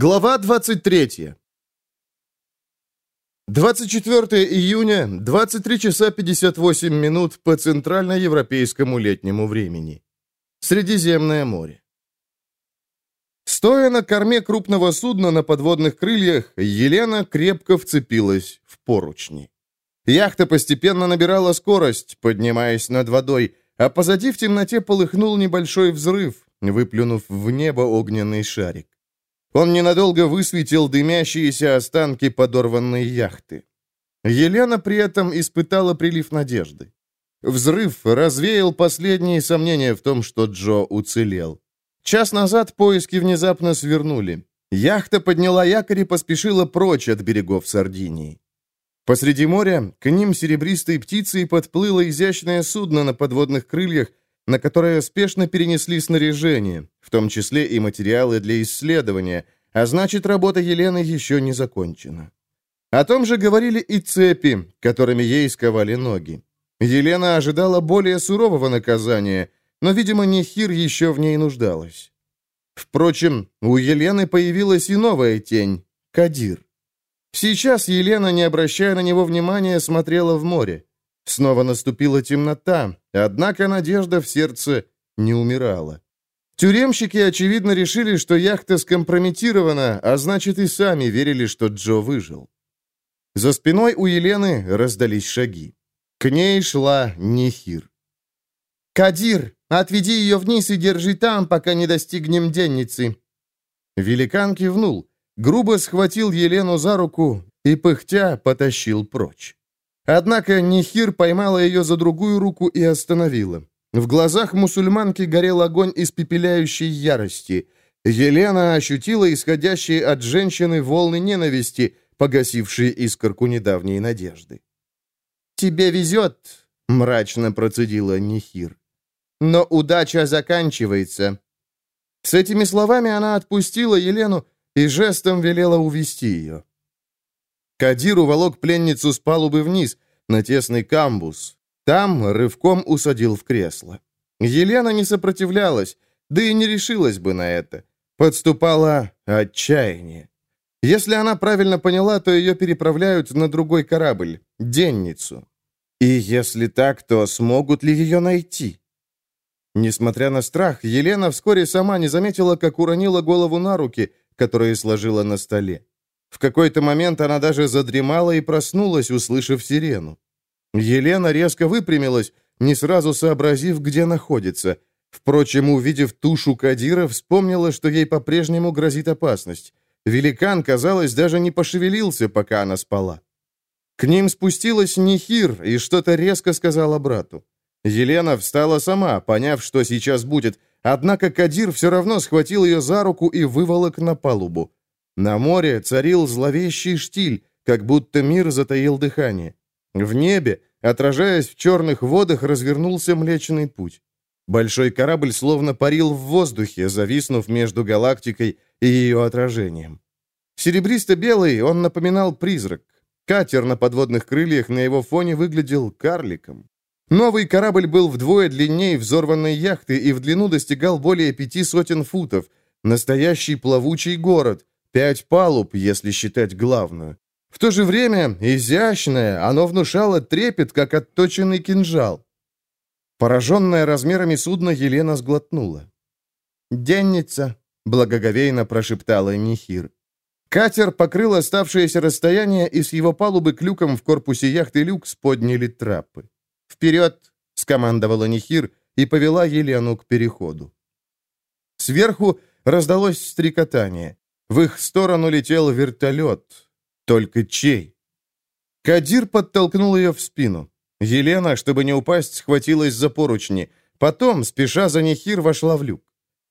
Глава 23. 24 июня, 23 часа 58 минут по центральноевропейскому летнему времени. Средиземное море. Стоя на корме крупного судна на подводных крыльях, Елена крепко вцепилась в поручни. Яхта постепенно набирала скорость, поднимаясь над водой, а позади в темноте полыхнул небольшой взрыв, выплюнув в небо огненный шарик. Он ненадолго высветил дымящиеся останки подорванной яхты. Елена при этом испытала прилив надежды. Взрыв развеял последние сомнения в том, что Джо уцелел. Час назад поиски внезапно свернули. Яхта подняла якорь и поспешила прочь от берегов Сардинии. Посреди моря к ним серебристой птицей подплыло изящное судно на подводных крыльях, на которое спешно перенесли снаряжение, в том числе и материалы для исследования, а значит, работа Елены еще не закончена. О том же говорили и цепи, которыми ей сковали ноги. Елена ожидала более сурового наказания, но, видимо, Нехир еще в ней нуждалась. Впрочем, у Елены появилась и новая тень — Кадир. Сейчас Елена, не обращая на него внимания, смотрела в море. Снова наступила темнота, однако надежда в сердце не умирала. Тюремщики, очевидно, решили, что яхта скомпрометирована, а значит и сами верили, что Джо выжил. За спиной у Елены раздались шаги. К ней шла Нехир. «Кадир, отведи ее вниз и держи там, пока не достигнем денницы». Великан кивнул, грубо схватил Елену за руку и, пыхтя, потащил прочь. Однако Нихир поймала ее за другую руку и остановила. В глазах мусульманки горел огонь испепеляющей ярости. Елена ощутила исходящие от женщины волны ненависти, погасившие искорку недавней надежды. «Тебе везет», — мрачно процедила Нихир. «Но удача заканчивается». С этими словами она отпустила Елену и жестом велела увести ее. Кадир уволок пленницу с палубы вниз, на тесный камбус. Там рывком усадил в кресло. Елена не сопротивлялась, да и не решилась бы на это. Подступало отчаяние. Если она правильно поняла, то ее переправляют на другой корабль, Денницу. И если так, то смогут ли ее найти? Несмотря на страх, Елена вскоре сама не заметила, как уронила голову на руки, которые сложила на столе. В какой-то момент она даже задремала и проснулась, услышав сирену. Елена резко выпрямилась, не сразу сообразив, где находится. Впрочем, увидев тушу Кадира, вспомнила, что ей по-прежнему грозит опасность. Великан, казалось, даже не пошевелился, пока она спала. К ним спустилась Нихир и что-то резко сказала брату. Елена встала сама, поняв, что сейчас будет, однако Кадир все равно схватил ее за руку и выволок на палубу. На море царил зловещий штиль, как будто мир затаил дыхание. В небе, отражаясь в черных водах, развернулся Млечный Путь. Большой корабль словно парил в воздухе, зависнув между галактикой и ее отражением. Серебристо-белый он напоминал призрак. Катер на подводных крыльях на его фоне выглядел карликом. Новый корабль был вдвое длиннее взорванной яхты и в длину достигал более пяти сотен футов. Настоящий плавучий город, Пять палуб, если считать главную. В то же время, изящное, оно внушало трепет, как отточенный кинжал. Пораженная размерами судна, Елена сглотнула. «Денница», — благоговейно прошептала Нихир. Катер покрыл оставшееся расстояние, и с его палубы к люкам в корпусе яхты «Люкс» подняли трапы. «Вперед!» — скомандовала Нихир и повела Елену к переходу. Сверху раздалось стрекотание. В их сторону летел вертолет. Только чей? Кадир подтолкнул ее в спину. Елена, чтобы не упасть, схватилась за поручни. Потом, спеша за Нехир, вошла в люк.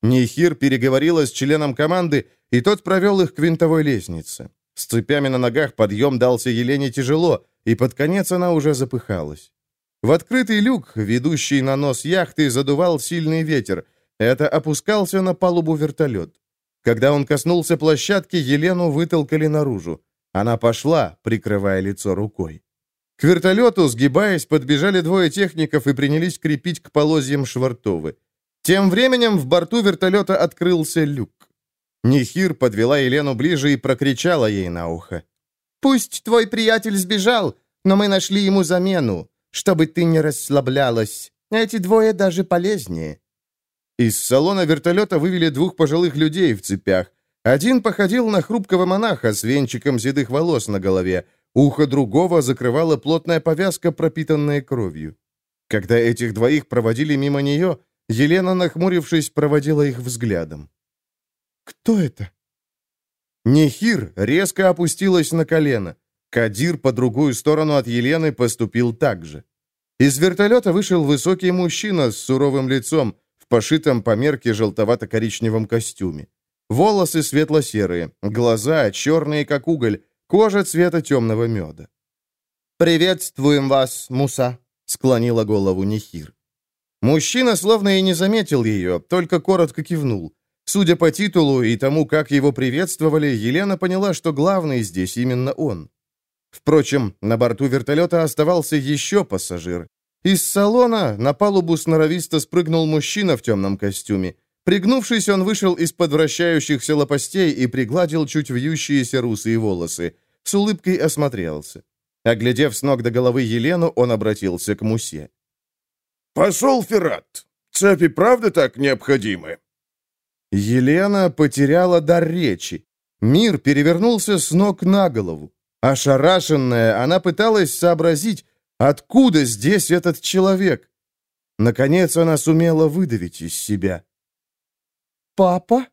Нехир переговорила с членом команды, и тот провел их к винтовой лестнице. С цепями на ногах подъем дался Елене тяжело, и под конец она уже запыхалась. В открытый люк, ведущий на нос яхты, задувал сильный ветер. Это опускался на палубу вертолет. Когда он коснулся площадки, Елену вытолкали наружу. Она пошла, прикрывая лицо рукой. К вертолету, сгибаясь, подбежали двое техников и принялись крепить к полозьям швартовы. Тем временем в борту вертолета открылся люк. Нехир подвела Елену ближе и прокричала ей на ухо. «Пусть твой приятель сбежал, но мы нашли ему замену, чтобы ты не расслаблялась. Эти двое даже полезнее». Из салона вертолета вывели двух пожилых людей в цепях. Один походил на хрупкого монаха с венчиком седых волос на голове, ухо другого закрывала плотная повязка, пропитанная кровью. Когда этих двоих проводили мимо нее, Елена, нахмурившись, проводила их взглядом. «Кто это?» Нехир резко опустилась на колено. Кадир по другую сторону от Елены поступил так же. Из вертолета вышел высокий мужчина с суровым лицом, пошитом по мерке желтовато-коричневом костюме. Волосы светло-серые, глаза черные, как уголь, кожа цвета темного меда. «Приветствуем вас, Муса», — склонила голову Нехир. Мужчина словно и не заметил ее, только коротко кивнул. Судя по титулу и тому, как его приветствовали, Елена поняла, что главный здесь именно он. Впрочем, на борту вертолета оставался еще пассажир. Из салона на палубу сноровисто спрыгнул мужчина в темном костюме. Пригнувшись, он вышел из-под вращающихся лопастей и пригладил чуть вьющиеся русые волосы. С улыбкой осмотрелся. Оглядев с ног до головы Елену, он обратился к Мусе. «Посол Феррат, цепи правда так необходимы?» Елена потеряла дар речи. Мир перевернулся с ног на голову. Ошарашенная, она пыталась сообразить, откуда здесь этот человек. Наконец она сумела выдавить из себя. «Папа?»